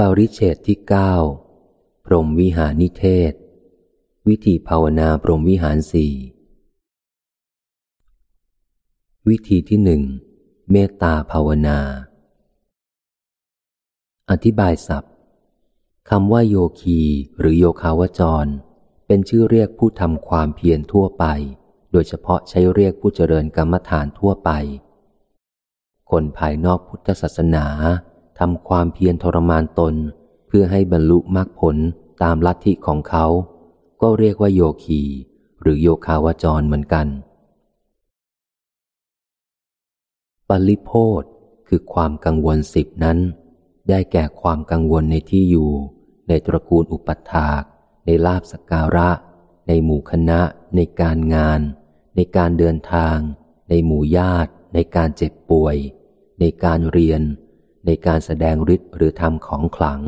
ปาริเชตที่เก้าพรหมวิหารนิเทศ วิธีภาวนาพรหมวิหารสี่วิธีที่หนึ่งเมตตาภาวนา อธิบายศัพท์คำว่าโยคีหรือโยคาวจร เป็นชื่อเรียกผู้ทำความเพียรทั่วไป โดยเฉพาะใช้เรียกผู้เจริญกรรมฐานทั่วไป คนภายนอกพุทธศาสนา ทำความเพียรทรมานตน เพื่อให้บรรลุมรรคผลตามลัทธิของเขา ก็เรียกว่าโยคี หรือโยคาวจรเหมือนกันปริโพธคือความกังวลสิบนั้น ได้แก่ความกังวลในที่อยู่ ในตระกูลอุปัฏฐาก ในลาบสการะ ในหมู่คณะ ในการงาน ในการเดินทาง ในหมู่ญาติ ในการเจ็บป่วย ในการเรียน ในการแสดงฤทธิ์หรือทำของขลัง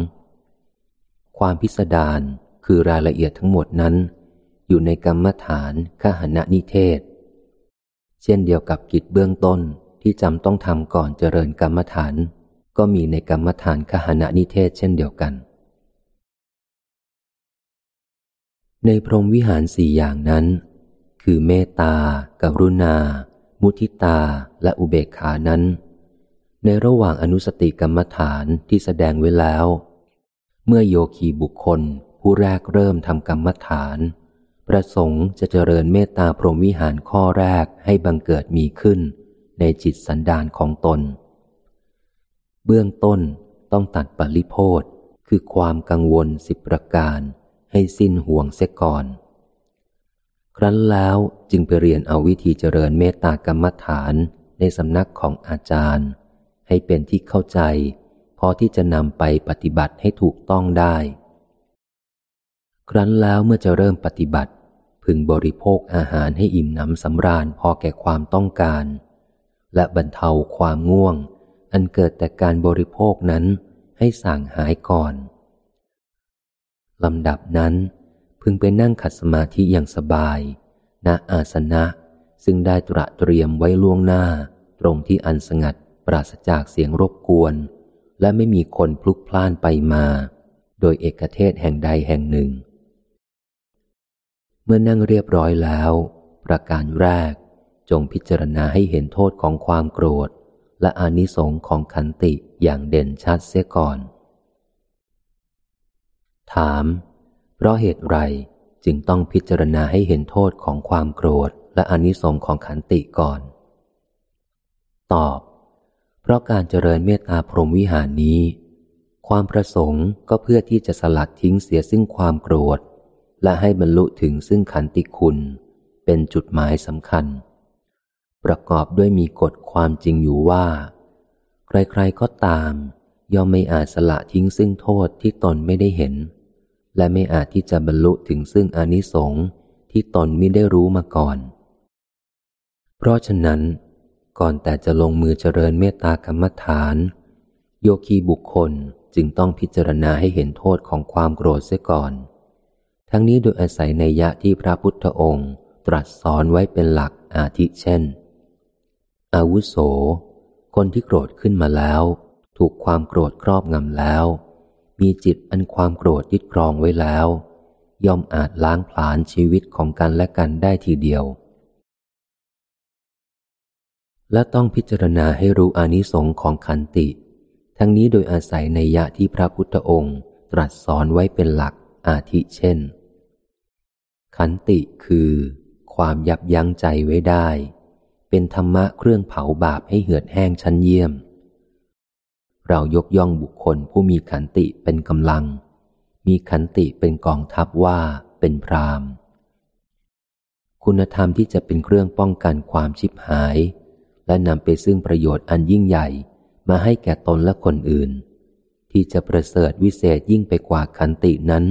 ความพิสดารคือรายละเอียดทั้งหมดนั้น อยู่ในกรรมฐานขหณนิเทศ เช่นเดียวกับกิจเบื้องต้นที่จำต้องทำก่อนเจริญกรรมฐาน ก็มีในกรรมฐานขหณนิเทศเช่นเดียวกัน ในพรหมวิหารสี่อย่างนั้น คือเมตตา กรุณา มุทิตาและอุเบกขานั้น ในระหว่างอนุสติกรรมฐานที่แสดงไว้แล้ว เมื่อโยคีบุคคลผู้แรกเริ่มทำกรรมฐาน ประสงค์จะเจริญเมตตาพรหมวิหารข้อแรกให้บังเกิดมีขึ้น ในจิตสันดานของตน เบื้องต้นต้องตัดปริโพธคือความกังวลสิบประการ ให้สิ้นห่วงเสียก่อน ครั้นแล้วจึงไปเรียนเอาวิธีเจริญเมตตากรรมฐานในสำนักของอาจารย์ ให้เป็นที่เข้าใจ พอที่จะนำไปปฏิบัติให้ถูกต้องได้ ครั้นแล้วเมื่อจะเริ่มปฏิบัติ พึงบริโภคอาหารให้อิ่มหนำสำราญพอแก่ความต้องการ และบรรเทาความง่วง อันเกิดแต่การบริโภคนั้นให้สั่งหายก่อนลำดับนั้น พึงไปนั่งขัดสมาธิอย่างสบาย ณอาสนะซึ่งได้ตระเตรียมไว้ล่วงหน้า ตรงที่อันสงัด ปราศจากเสียงรบกวน และไม่มีคนพลุกพล่านไปมา โดยเอกเทศแห่งใดแห่งหนึ่ง เมื่อนั่งเรียบร้อยแล้ว ประการแรกจงพิจารณาให้เห็นโทษของความโกรธ และอานิสงค์ของขันติอย่างเด่นชัดเสียก่อน ถาม เพราะเหตุไรจึงต้องพิจารณาให้เห็นโทษของความโกรธ และอานิสงค์ของขันติก่อน ตอบ ราะการเจริญเมตตาพรหมวิหารนี้ ความประสงค์ก็เพื่อที่จะสลัดทิ้งเสียซึ่งความโกรธ และให้บรรลุถึงซึ่งขันติคุณ เป็นจุดหมายสำคัญ ประกอบด้วยมีกฎความจริงอยู่ว่า ใครๆก็ตาม ย่อมไม่อาจสละทิ้งซึ่งโทษที่ตนไม่ได้เห็น และไม่อาจที่จะบรรลุถึงซึ่งอนิสงส์ที่ตนไม่ได้รู้มาก่อน เพราะฉะนั้น ก่อนแต่จะลงมือเจริญเมตตากรรมฐาน โยคีบุคคลจึงต้องพิจารณาให้เห็นโทษของความโกรธเสียก่อน ทั้งนี้โดยอาศัยในยะที่พระพุทธองค์ ตรัสสอนไว้เป็นหลักอาทิเช่น อาวุโส คนที่โกรธขึ้นมาแล้ว ถูกความโกรธครอบงำแล้ว มีจิตอันความโกรธยึดครองไว้แล้ว ย่อมอาจล้างผลาญชีวิตของกันและกันได้ทีเดียว และต้องพิจารณาให้รู้อานิสงค์ของขันติ ทั้งนี้โดยอาศัยในยะที่พระพุทธองค์ ตรัสสอนไว้เป็นหลักอาทิเช่น ขันติคือ ความยับยั้งใจไว้ได้ เป็นธรรมะเครื่องเผาบาปให้เหือดแห้งชั้นเยี่ยม เรายกย่องบุคคลผู้มีขันติเป็นกำลัง มีขันติเป็นกองทัพว่าเป็นพรามคุณธรรมที่จะเป็นเครื่องป้องกันความชิบหาย และนำไปซึ่งประโยชน์อันยิ่งใหญ่มาให้แก่ตนและคนอื่น ที่จะประเสริฐวิเศษยิ่งไปกว่าขันตินั้น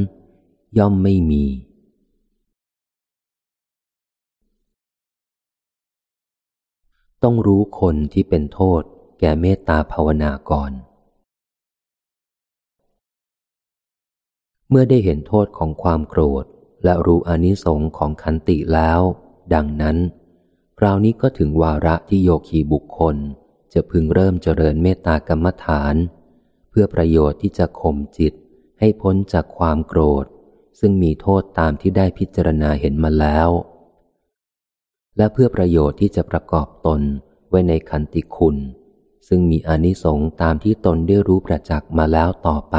ย่อมไม่มี ต้องรู้คนที่เป็นโทษ แก่เมตตาภาวนาก่อน เมื่อได้เห็นโทษของความโกรธและรู้อนิสงค์ของขันติแล้ว ดังนั้น คราวนี้ก็ถึงวาระที่โยคีบุคคล จะพึงเริ่มเจริญเมตตากรรมฐานพึพื่อประโยชน์ที่จะข่มจิตให้พ้นจากความโกรธ ซึ่งมีโทษตามที่ได้พิจารณาเห็นมาแล้ว และเพื่อประโยชน์ที่จะประกอบตนไว้ในขันติคุณ ซึ่งมีอนิสงส์ตามที่ตนได้รู้ประจักษ์มาแล้วต่อไป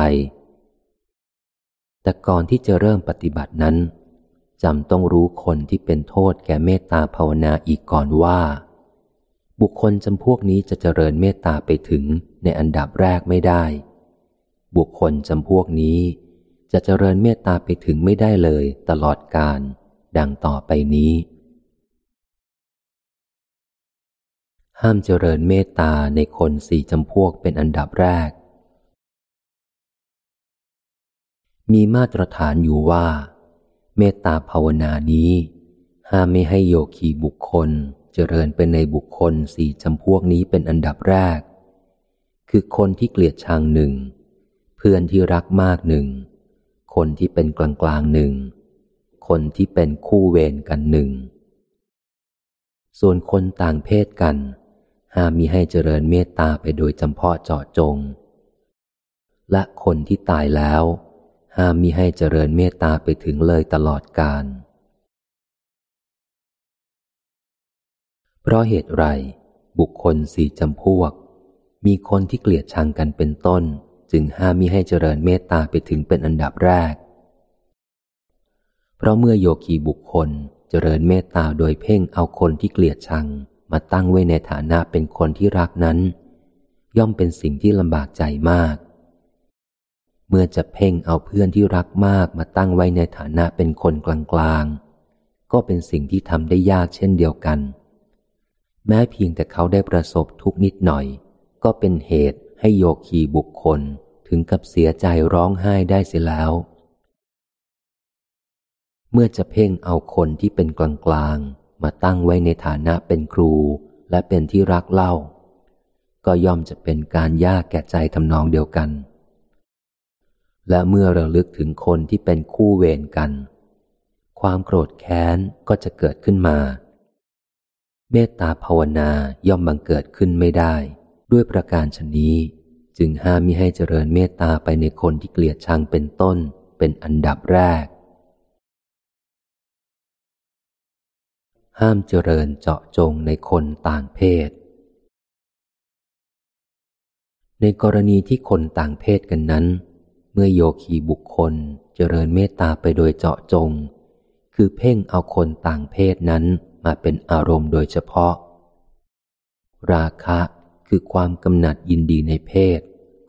แต่ก่อนที่จะเริ่มปฏิบัตินั้น จำต้องรู้คนที่เป็นโทษแก่เมตตาภาวนาอีกก่อนว่า บุคคลจำพวกนี้จะเจริญเมตตาไปถึงในอันดับแรกไม่ได้ บุคคลจำพวกนี้จะเจริญเมตตาไปถึงไม่ได้เลยตลอดการ ดังต่อไปนี้ ห้ามเจริญเมตตาในคนสี่จำพวกเป็นอันดับแรก มีมาตรฐานอยู่ว่า เมตตาภาวนานี้ ห้ามไม่ให้โยคีบุคคลเจริญเป็นในบุคคลสี่จำพวกนี้เป็นอันดับแรก คือคนที่เกลียดชังหนึ่ง เพื่อนที่รักมากหนึ่ง คนที่เป็นกลางกลางหนึ่ง คนที่เป็นคู่เวรกันหนึ่ง ส่วนคนต่างเพศกัน ห้ามมีให้เจริญเมตตาไปโดยจำเพาะเจาะจง และคนที่ตายแล้ว ห้ามมิให้เจริญเมตตาไปถึงเลยตลอดกาล เพราะเหตุไร บุคคลสี่จำพวก มีคนที่เกลียดชังกันเป็นต้น จึงห้ามมิให้เจริญเมตตาไปถึงเป็นอันดับแรก เพราะเมื่อโยคีบุคคลเจริญเมตตาโดยเพ่งเอาคนที่เกลียดชังมาตั้งไว้ในฐานะเป็นคนที่รักนั้น ย่อมเป็นสิ่งที่ลำบากใจมาก เมื่อจะเพ่งเอาเพื่อนที่รักมากมาตั้งไว้ในฐานะเป็นคนกลางๆ ก็เป็นสิ่งที่ทำได้ยากเช่นเดียวกัน แม้เพียงแต่เขาได้ประสบทุกนิดหน่อย ก็เป็นเหตุให้โยคีบุคคลถึงกับเสียใจร้องไห้ได้เสียแล้ว เมื่อจะเพ่งเอาคนที่เป็นกลางๆ มาตั้งไว้ในฐานะเป็นครูและเป็นที่รักเล่า ก็ย่อมจะเป็นการยากแก่ใจทำนองเดียวกัน และเมื่อระลึกถึงคนที่เป็นคู่เวรกัน ความโกรธแค้นก็จะเกิดขึ้นมา เมตตาภาวนาย่อมบังเกิดขึ้นไม่ได้ ด้วยประการชนี้ จึงห้ามมิให้เจริญเมตตาไปในคนที่เกลียดชังเป็นต้นเป็นอันดับแรก ห้ามเจริญเจาะจงในคนต่างเพศ ในกรณีที่คนต่างเพศกันนั้น มื่อโยคีบุคคลเจริญเมตตาไปโดยเจาะจง คือเพ่งเอาคนต่างเพศนั้นมาเป็นอารมณ์โดยเฉพาะ ราคะคือความกำหนัดยินดีในเพศ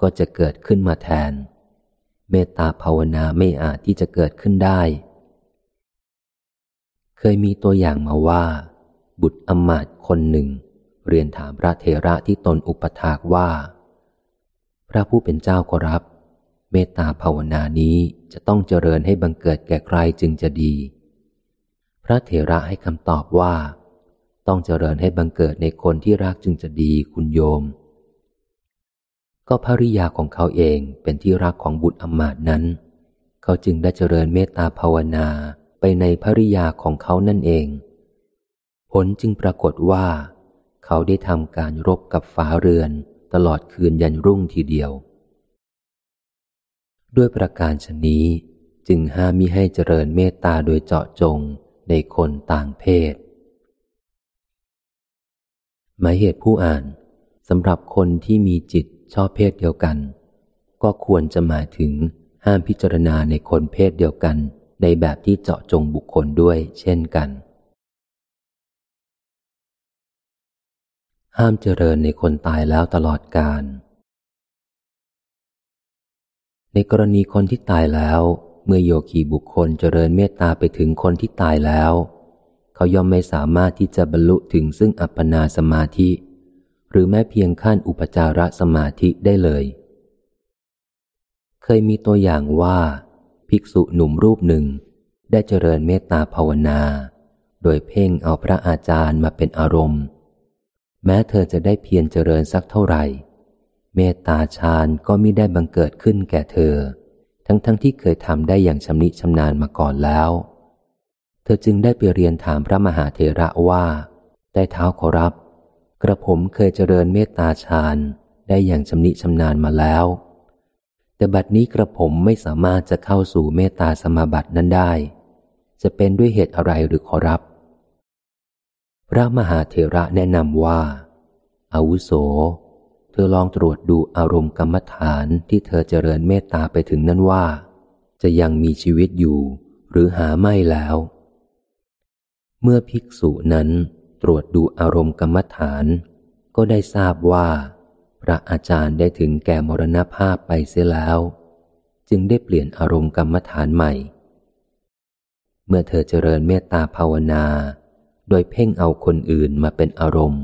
ก็จะเกิดขึ้นมาแทน เมตตาภาวนาไม่อาจที่จะเกิดขึ้นได้ เคยมีตัวอย่างมาว่า บุตรอมาตคนหนึ่ง เรียนถามพระเทระที่ตนอุปถากว่า พระผู้เป็นเจ้าก็รับ เมตตาภาวนานี้จะต้องเจริญให้บังเกิดแก่ใครจึงจะดี พระเถระให้คำตอบว่า ต้องเจริญให้บังเกิดในคนที่รักจึงจะดีคุณโยม ก็ภริยาของเขาเองเป็นที่รักของบุตรอมาตนั้น เขาจึงได้เจริญเมตตาภาวนาไปในภริยาของเขานั่นเอง ผลจึงปรากฏว่า เขาได้ทำการรบกับฟ้าเรือนตลอดคืนยันรุ่งทีเดียว ด้วยประการชนี้จึงห้ามมิให้เจริญเมตตาโดยเจาะจงในคนต่างเพศ หมายเหตุผู้อ่านสำหรับคนที่มีจิตชอบเพศเดียวกัน ก็ควรจะหมายถึงห้ามพิจารณาในคนเพศเดียวกัน ในแบบที่เจาะจงบุคคลด้วยเช่นกัน ห้ามเจริญในคนตายแล้วตลอดกาล กรณีคนที่ตายแล้ว เมื่อโยคีบุคคลเจริญเมตตาไปถึงคนที่ตายแล้ว เขาย่อมไม่สามารถที่จะบรรลุถึงซึ่งอัปปนาสมาธิ หรือแม้เพียงขั้นอุปจารสมาธิได้เลย เคยมีตัวอย่างว่า ภิกษุหนุ่มรูปหนึ่ง ได้เจริญเมตตาภาวนา โดยเพ่งเอาพระอาจารย์มาเป็นอารมณ์ แม้เธอจะได้เพียรเจริญสักเท่าไหร่ เมตตาฌานก็มิได้บังเกิดขึ้นแก่เธอ ทั้งๆทที่เคยทำได้อย่างชำนิชำนาญมาก่อนแล้ว เธอจึงได้ไปเรียนถามพระมหาเถระว่า ได้เท้าขอรับ กระผมเคยเจริญเมตตาฌานได้อย่างชำนิชำนาญมาแล้ว แต่บัดนี้กระผมไม่สามารถจะเข้าสู่เมตตาสมาบัตินั้นได้ จะเป็นด้วยเหตุอะไรหรือขอรับ พระมหาเถระแนะนำว่าอาวุโส เธอลองตรวจดูอารมณ์กรรมฐานที่เธอเจริญเมตตาไปถึงนั้นว่า จะยังมีชีวิตอยู่ หรือหาไม่แล้ว เมื่อภิกษุนั้นตรวจดูอารมณ์กรรมฐาน ก็ได้ทราบว่า พระอาจารย์ได้ถึงแก่มรณภาพไปเสียแล้ว จึงได้เปลี่ยนอารมณ์กรรมฐานใหม่ เมื่อเธอเจริญเมตตาภาวนา โดยเพ่งเอาคนอื่นมาเป็นอารมณ์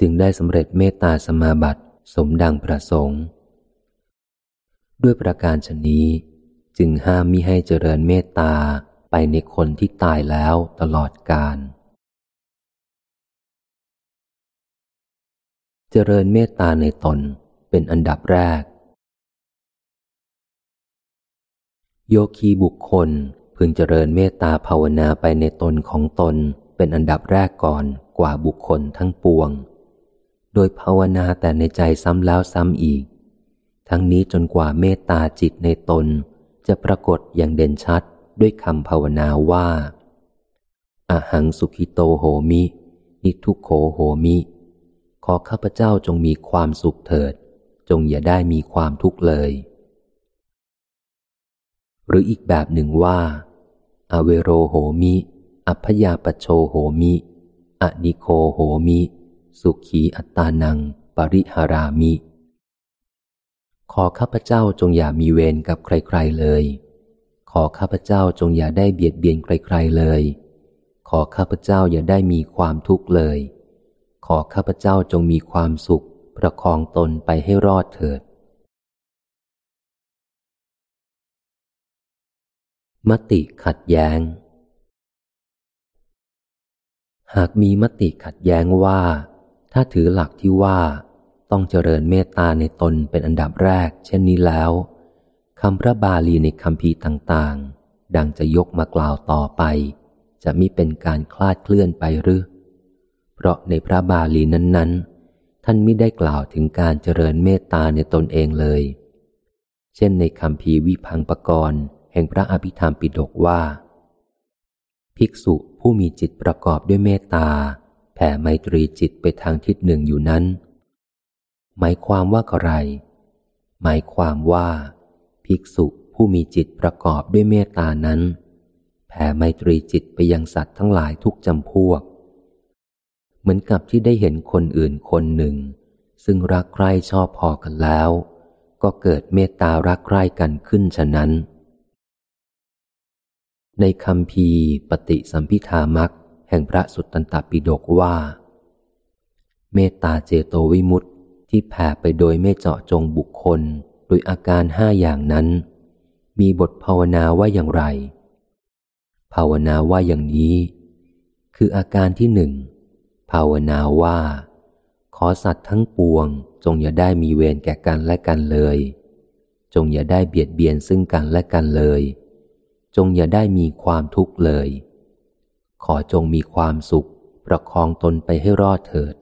จึงได้สำเร็จเมตตาสมาบัติ สมดังประสงค์ ด้วยประการชนี้ จึงห้ามมิให้เจริญเมตตาไปในคนที่ตายแล้วตลอดกาลเจริญเมตตาในตนเป็นอันดับแรก โยคีบุคคลพึงเจริญเมตตาภาวนาไปในตนของตนเป็นอันดับแรกก่อนกว่าบุคคลทั้งปวง โดยภาวนาแต่ในใจซ้ำแล้วซ้ำอีก ทั้งนี้จนกว่าเมตตาจิตในตน จะปรากฏอย่างเด่นชัดด้วยคำภาวนาว่าอาหังสุขิโตโหมิ นิทุโขโหมิ ขอข้าพเจ้าจงมีความสุขเถิด จงอย่าได้มีความทุกข์เลย หรืออีกแบบหนึ่งว่า อเวโรโหมิ อัพยาปโชโหมิ อนิโคโหมิ สุขีอัตตานัง ปริหารามิ ขอข้าพเจ้าจงอย่ามีเวรกับใครๆเลย ขอข้าพเจ้าจงอย่าได้เบียดเบียนใครๆเลย ขอข้าพเจ้าอย่าได้มีความทุกข์เลย ขอข้าพเจ้าจงมีความสุข ประคองตนไปให้รอดเถิด มติขัดแย้งหากมีมติขัดแย้งว่า ถ้าถือหลักที่ว่า ต้องเจริญเมตตาในตนเป็นอันดับแรก เช่นนี้แล้วคำพระบาลีในคำพีต่างๆ ดังจะยกมากล่าวต่อไป จะมิเป็นการคลาดเคลื่อนไปหรือ เพราะในพระบาลีนั้นๆ ท่านไม่ได้กล่าวถึงการเจริญเมตตาในตนเองเลย เช่นในคำพีวิพังปกรณ์แห่งพระอภิธรรมปิฎกว่า ภิกษุผู้มีจิตประกอบด้วยเมตตา ผ่ไมตรีจิตไปทางทิศหนึ่งอยู่นั้น หมายความว่าอะไร หมายความว่า ภิกษุผู้มีจิตประกอบด้วยเมตตานั้น แผ่ไมตรีจิตไปยังสัตว์ทั้งหลายทุกจำพวก เหมือนกับที่ได้เห็นคนอื่นคนหนึ่ง ซึ่งรักใคร่ชอบพอกันแล้ว ก็เกิดเมตตารักใคร่กันขึ้นฉะนั้น ในคำพีปฏิสัมพิธามัก แห่งพระสุตตันตปิฎกว่า เมตตาเจโตวิมุตตที่แผ่ไปโดยไม่เจาะจงบุคคลโดยอาการห้าอย่างนั้น มีบทภาวนาว่าอย่างไร ภาวนาว่าอย่างนี้ คืออาการที่หนึ่งภาวนาว่า ขอสัตว์ทั้งปวง จงอย่าได้มีเวรแก่กันและกันเลย จงอย่าได้เบียดเบียนซึ่งกันและกันเลย จงอย่าได้มีความทุกข์เลย ขอจงมีความสุข ประคองตนไปให้รอดเถิด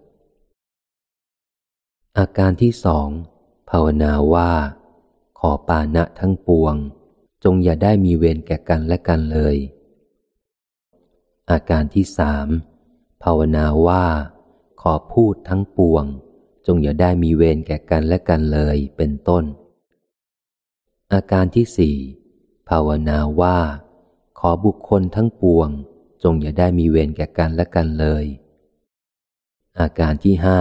อาการที่สองภาวนาว่า ขอปานะทั้งปวง จงอย่าได้มีเวรแก่กันและกันเลย อาการที่สามภาวนาว่า ขอพูดทั้งปวง จงอย่าได้มีเวรแก่กันและกันเลยเป็นต้น อาการที่สี่ภาวนาว่า ขอบุคคลทั้งปวง จงอย่าได้มีเวรแก่กันและกันเลย อาการที่ห้า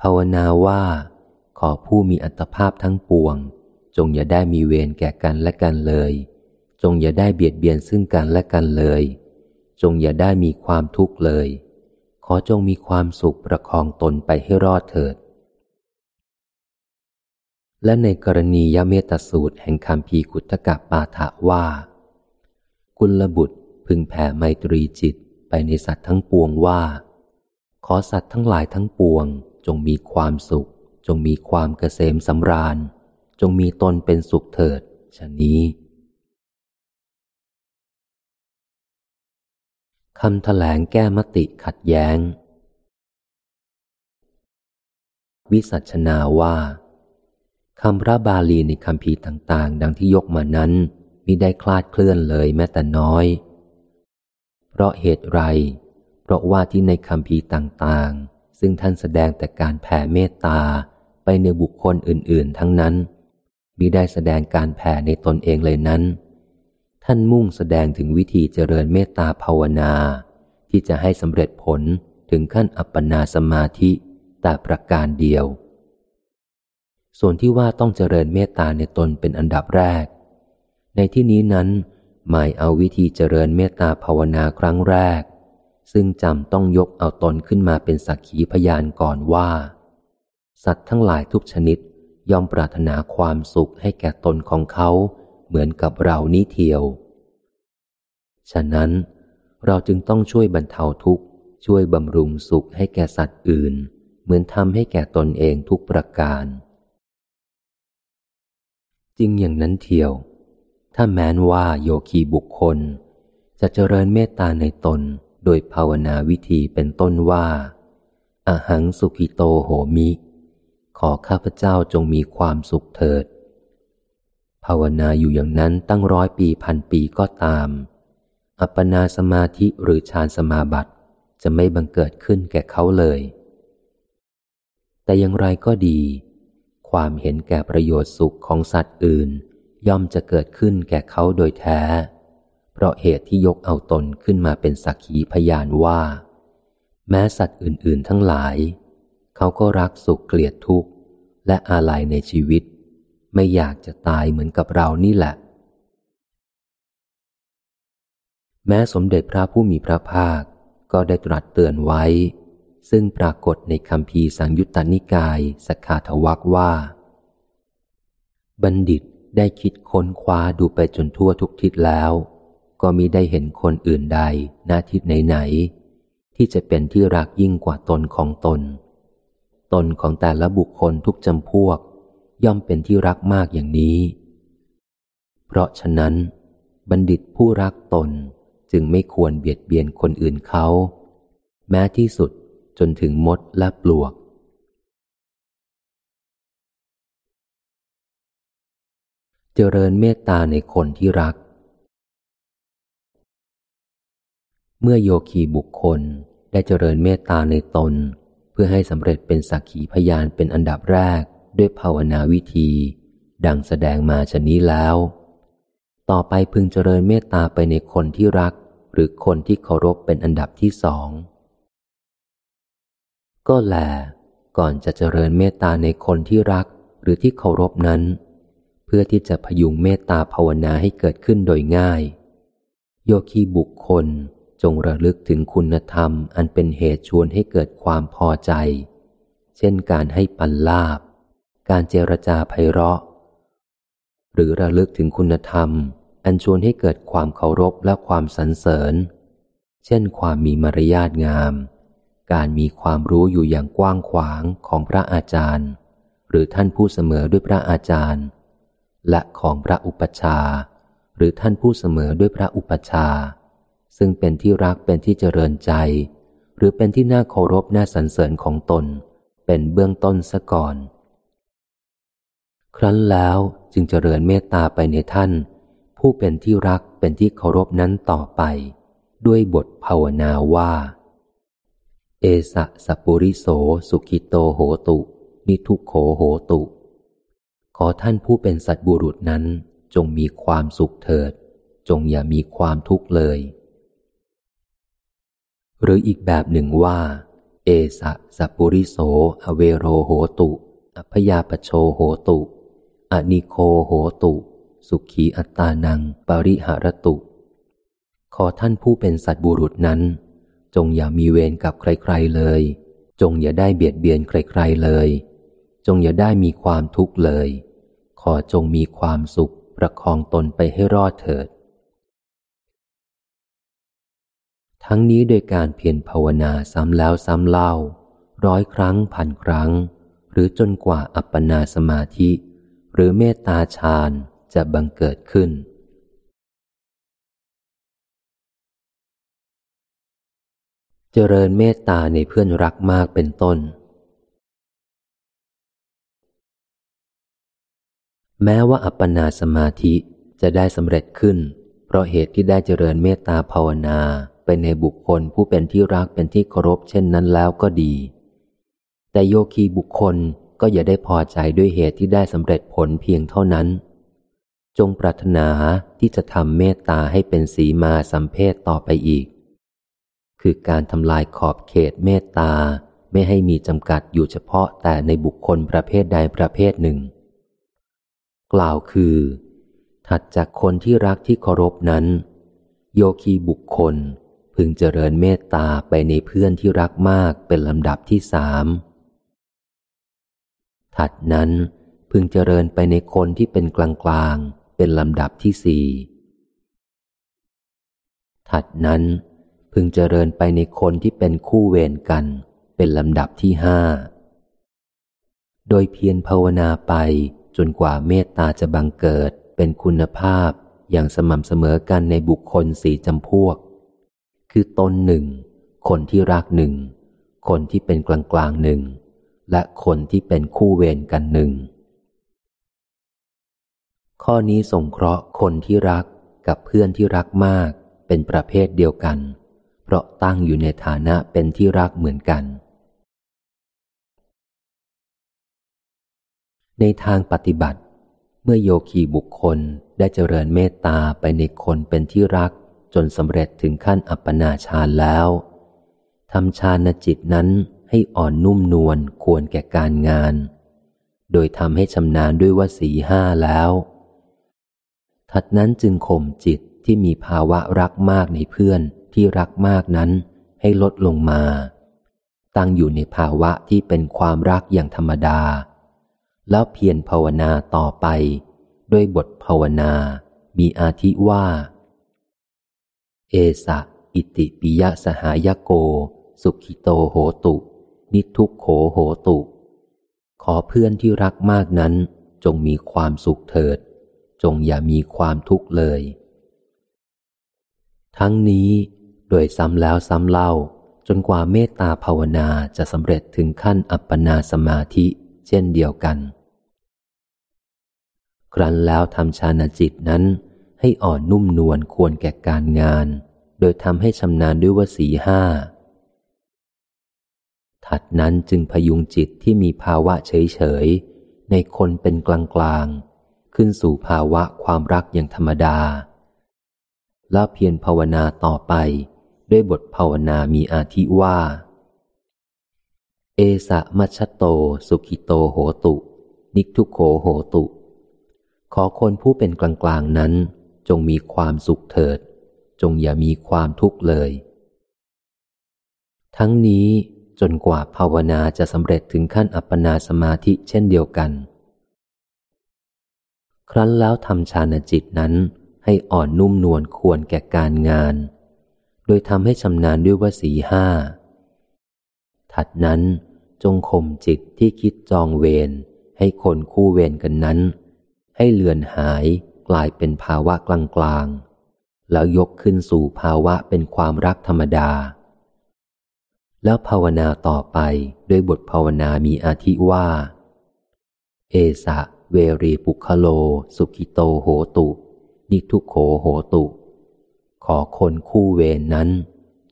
ภาวนาว่า ขอผู้มีอัตภาพทั้งปวง จงอย่าได้มีเวรแก่กันและกันเลย จงอย่าได้เบียดเบียนซึ่งกันและกันเลย จงอย่าได้มีความทุกข์เลย ขอจงมีความสุขประคองตนไปให้รอดเถิด และในกรณียเมตสูตรแห่งคำพีกุตกะปาฐะว่า กุลบุตร พึงแผ่ไมตรีจิตไปในสัตว์ทั้งปวงว่า ขอสัตว์ทั้งหลายทั้งปวง จงมีความสุข จงมีความเกษมสำราญ จงมีตนเป็นสุขเถิดชะนี้คำแถลงแก้มติขัดแย้ง วิสัชนาว่าคำพระบาลีในคำพีต่าง ๆ ดังที่ยกมานั้นมิได้คลาดเคลื่อนเลยแม้แต่น้อย เพราะเหตุไร เพราะว่าที่ในคำพีต่างๆ ซึ่งท่านแสดงแต่การแผ่เมตตาไปในบุคคลอื่น ๆ ทั้งนั้นมิได้แสดงการแผ่ในตนเองเลยนั้น ท่านมุ่งแสดงถึงวิธีเจริญเมตตาภาวนา ที่จะให้สำเร็จผลถึงขั้นอัปปนาสมาธิแต่ประการเดียว ส่วนที่ว่าต้องเจริญเมตตาในตนเป็นอันดับแรก ในที่นี้นั้น หมายเอาวิธีเจริญเมตตาภาวนาครั้งแรก ซึ่งจำต้องยกเอาตนขึ้นมาเป็นสักขีพยานก่อนว่า สัตว์ทั้งหลายทุกชนิดย่อมปรารถนาความสุขให้แก่ตนของเขาเหมือนกับเรานี้เทียว ฉะนั้นเราจึงต้องช่วยบรรเทาทุกข์ ช่วยบำรุงสุขให้แก่สัตว์อื่น เหมือนทำให้แก่ตนเองทุกประการ จริงอย่างนั้นเทียว ถ้าแม้นว่าโยคีบุคคล จะเจริญเมตตาในตนโดยภาวนาวิธีเป็นต้นว่าอาหังสุขิโตโหมิ ขอข้าพเจ้าจงมีความสุขเถิด ภาวนาอยู่อย่างนั้นตั้งร้อยปีพันปีก็ตาม อัปปนาสมาธิหรือฌานสมาบัติจะไม่บังเกิดขึ้นแก่เขาเลย แต่อย่างไรก็ดี ความเห็นแก่ประโยชน์สุขของสัตว์อื่น ย่อมจะเกิดขึ้นแก่เขาโดยแท้ เพราะเหตุที่ยกเอาตนขึ้นมาเป็นสักขีพยานว่า แม้สัตว์อื่น ๆ ทั้งหลาย เขาก็รักสุขเกลียดทุกข์ และอาลัยในชีวิต ไม่อยากจะตายเหมือนกับเรานี่แหละ แม้สมเด็จพระผู้มีพระภาคก็ได้ตรัสเตือนไว้ ซึ่งปรากฏในคำพีสังยุตตนิกายสกขาทวักว่า บัณฑิต ได้คิดค้นคว้าดูไปจนทั่วทุกทิศแล้ว ก็มิได้เห็นคนอื่นใดหน้าทิศไหนๆที่จะเป็นที่รักยิ่งกว่าตนของตน ตนของแต่ละบุคคลทุกจำพวก ย่อมเป็นที่รักมากอย่างนี้ เพราะฉะนั้น บัณฑิตผู้รักตนจึงไม่ควรเบียดเบียนคนอื่นเขา แม้ที่สุดจนถึงมดและปลวก เจริญเมตตาในคนที่รัก เมื่อโยคีบุคคลได้เจริญเมตตาในตน เพื่อให้สำเร็จเป็นสักขีพยานเป็นอันดับแรกด้วยภาวนาวิธี ดังแสดงมาชนี้แล้ว ต่อไปพึงเจริญเมตตาไปในคนที่รัก หรือคนที่เคารพเป็นอันดับที่สองก็แล ก่อนจะเจริญเมตตาในคนที่รักหรือที่เคารพนั้น เพื่อที่จะพยุงเมตตาภาวนาให้เกิดขึ้นโดยง่าย โยคีบุคคลจงระลึกถึงคุณธรรมอันเป็นเหตุชวนให้เกิดความพอใจ เช่นการให้ปันลาบ การเจรจาไพเราะ หรือระลึกถึงคุณธรรม อันชวนให้เกิดความเคารพและความสรรเสริญ เช่นความมีมารยาทงาม การมีความรู้อยู่อย่างกว้างขวางของพระอาจารย์ หรือท่านผู้เสมอด้วยพระอาจารย์ และของพระอุปชา หรือท่านผู้เสมอด้วยพระอุปชา ซึ่งเป็นที่รักเป็นที่เจริญใจ หรือเป็นที่น่าเคารพน่าสรรเสริญของตน เป็นเบื้องต้นซะก่อน ครั้นแล้วจึงเจริญเมตตาไปในท่าน ผู้เป็นที่รักเป็นที่เคารพนั้นต่อไป ด้วยบทภาวนาว่า เอสะสัปุริโสสุขิโตโหตุ นิทุโขโหตุ ขอท่านผู้เป็นสัตบุรุษนั้น จงมีความสุขเถิด จงอย่ามีความทุกข์เลย หรืออีกแบบหนึ่งว่า เอสะสัปุริโส อเวโรโหตุ อพยาปโชโหตุ อนิโคโหตุ สุขีอัตตานัง ปริหารตุ ขอท่านผู้เป็นสัตบุรุษนั้น จงอย่ามีเวรกับใครๆเลย จงอย่าได้เบียดเบียนใครๆเลย จงอย่าได้มีความทุกข์เลย ขอจงมีความสุขประคองตนไปให้รอดเถิด ทั้งนี้โดยการเพียรภาวนาซ้ำแล้วซ้ำเล่า ร้อยครั้งพันครั้ง หรือจนกว่าอัปปนาสมาธิ หรือเมตตาฌานจะบังเกิดขึ้นเจริญเมตตาในเพื่อนรักมากเป็นต้น แม้ว่าอัปปนาสมาธิจะได้สำเร็จขึ้น เพราะเหตุที่ได้เจริญเมตตาภาวนาไปในบุคคลผู้เป็นที่รักเป็นที่เคารพเช่นนั้นแล้วก็ดี แต่โยคีบุคคลก็อย่าได้พอใจด้วยเหตุที่ได้สำเร็จผลเพียงเท่านั้น จงปรารถนาที่จะทำเมตตาให้เป็นสีมาสัมเพศต่อไปอีก คือการทำลายขอบเขตเมตตาไม่ให้มีจำกัดอยู่เฉพาะแต่ในบุคคลประเภทใดประเภทหนึ่ง กล่าวคือ ถัดจากคนที่รักที่เคารพนั้น โยคีบุคคลพึงเจริญเมตตาไปในเพื่อนที่รักมากเป็นลำดับที่สามถัดนั้นพึงเจริญไปในคนที่เป็นกลางกลางเป็นลำดับที่สี่ถัดนั้นพึงเจริญไปในคนที่เป็นคู่เวรกัน เป็นลำดับที่ห้าโดยเพียรภาวนาไป จนกว่าเมตตาจะบังเกิดเป็นคุณภาพอย่างสม่ำเสมอกันในบุคคลสี่จำพวก คือตนหนึ่ง คนที่รักหนึ่ง คนที่เป็นกลางกลางหนึ่ง และคนที่เป็นคู่เวรกันหนึ่ง ข้อนี้สงเคราะห์คนที่รักกับเพื่อนที่รักมากเป็นประเภทเดียวกัน เพราะตั้งอยู่ในฐานะเป็นที่รักเหมือนกัน ในทางปฏิบัติ เมื่อโยคีบุคคลได้เจริญเมตตาไปในคนเป็นที่รัก จนสำเร็จถึงขั้นอัปปนาฌานแล้วทำฌานจิตนั้นให้อ่อนนุ่มนวลควรแก่การงาน โดยทำให้ชำนาญด้วยว่าสีห้าแล้ว ถัดนั้นจึงข่มจิตที่มีภาวะรักมากในเพื่อนที่รักมากนั้นให้ลดลงมา ตั้งอยู่ในภาวะที่เป็นความรักอย่างธรรมดา แล้วเพียรภาวนาต่อไป ด้วยบทภาวนา มีอาทิว่า เอสะอิติปิยะสหายโก สุขิโตโหตุ นิทุกโขโหตุ ขอเพื่อนที่รักมากนั้น จงมีความสุขเถิด จงอย่ามีความทุกข์เลย ทั้งนี้โดยซ้ำแล้วซ้ำเล่าจนกว่าเมตตาภาวนาจะสำเร็จถึงขั้นอัปปนาสมาธิเช่นเดียวกัน ครั้นแล้วทำชาณจิตนั้น ให้อ่อนนุ่มนวลควรแก่การงาน โดยทำให้ชำนาญด้วยวสีห้า ถัดนั้นจึงพยุงจิตที่มีภาวะเฉยๆในคนเป็นกลางๆขึ้นสู่ภาวะความรักอย่างธรรมดา แล้วเพียรภาวนาต่อไป ด้วยบทภาวนามีอาทิว่า เอสะมัชโต สุขิโตโหตุ นิทุโขโหตุ ขอคนผู้เป็นกลางๆนั้น จงมีความสุขเถิด จงอย่ามีความทุกข์เลย ทั้งนี้จนกว่าภาวนาจะสำเร็จถึงขั้นอัปปนาสมาธิเช่นเดียวกัน ครั้นแล้วทำฌานจิตนั้นให้อ่อนนุ่มนวลควรแก่การงาน โดยทำให้ชำนาญด้วยวสีห้า ถัดนั้นจงข่มจิตที่คิดจองเวรให้คนคู่เวรกันนั้น ให้เลือนหายกลายเป็นภาวะกลางๆ แล้วยกขึ้นสู่ภาวะเป็นความรักธรรมดา แล้วภาวนาต่อไปด้วยบทภาวนามีอาทิว่า เอสะเวรีปุคโล สุขิโตโหตุ นิทุโขโหตุ ขอคนคู่เวรนนั้น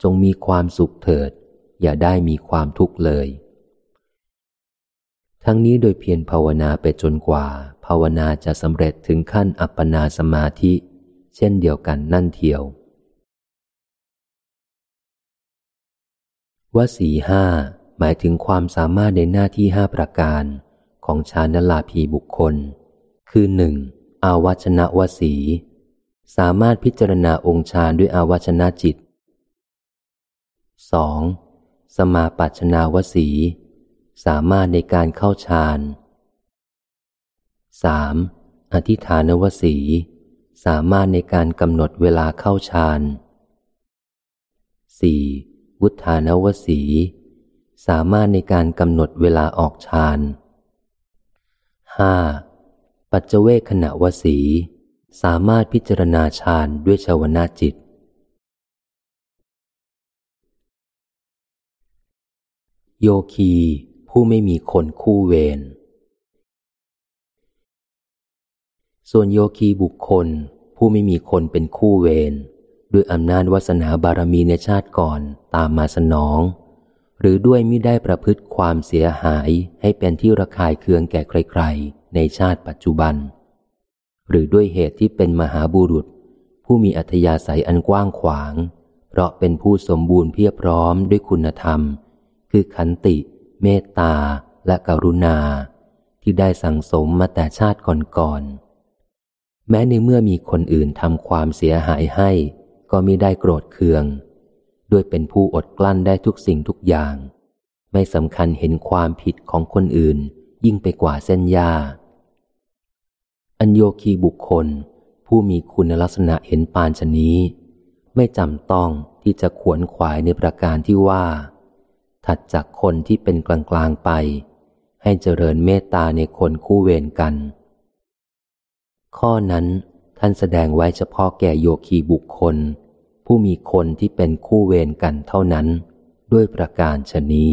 จงมีความสุขเถิด อย่าได้มีความทุกข์เลย ทั้งนี้โดยเพียรภาวนาไปจนกว่า ภาวนาจะสำเร็จถึงขั้นอัปปนาสมาธิ เช่นเดียวกันนั่นเทียว ว่าสีห้าหมายถึงความสามารถในหน้าที่ห้าประการของชานลาภีบุคคล คือหนึ่งอาวัชนะวสี สามารถพิจารณาองค์ฌานด้วยอาวัชนะจิตสองสมาปัชนาวสี สามารถในการเข้าฌาน 3. อธิฐานวสี สามารถในการกำหนดเวลาเข้าฌาน 4. วุฒานวสี สามารถในการกำหนดเวลาออกฌาน 5. ปัจเจเวขณะวสี สามารถพิจารณาฌานด้วยชาวนาจิต โยคีผู้ไม่มีคนคู่เวร ส่วนโยคีบุคคลผู้ไม่มีคนเป็นคู่เวรด้วยอำนาจวาสนาบารมีในชาติก่อนตามมาสนอง หรือด้วยไม่ได้ประพฤติความเสียหายให้เป็นที่ระคายเคืองแก่ใครๆ ในชาติปัจจุบัน หรือด้วยเหตุที่เป็นมหาบุรุษ ผู้มีอัธยาศัยอันกว้างขวาง เพราะเป็นผู้สมบูรณ์เพียบพร้อมด้วยคุณธรรม คือขันติ เมตตาและกรุณา ที่ได้สั่งสมมาแต่ชาติก่อนๆ แม้ในเมื่อมีคนอื่นทำความเสียหายให้ ก็มิได้โกรธเคือง ด้วยเป็นผู้อดกลั้นได้ทุกสิ่งทุกอย่าง ไม่สำคัญเห็นความผิดของคนอื่น ยิ่งไปกว่าเส้นยาอัญโยคีบุคคล ผู้มีคุณลักษณะเห็นปานชนี้ ไม่จำต้องที่จะขวนขวายในประการที่ว่า ถัดจากคนที่เป็นกลางๆไป ให้เจริญเมตตาในคนคู่เวรกัน ข้อนั้นท่านแสดงไว้เฉพาะแก่โยคีบุคคล ผู้มีคนที่เป็นคู่เวรกันเท่านั้น ด้วยประการชนี้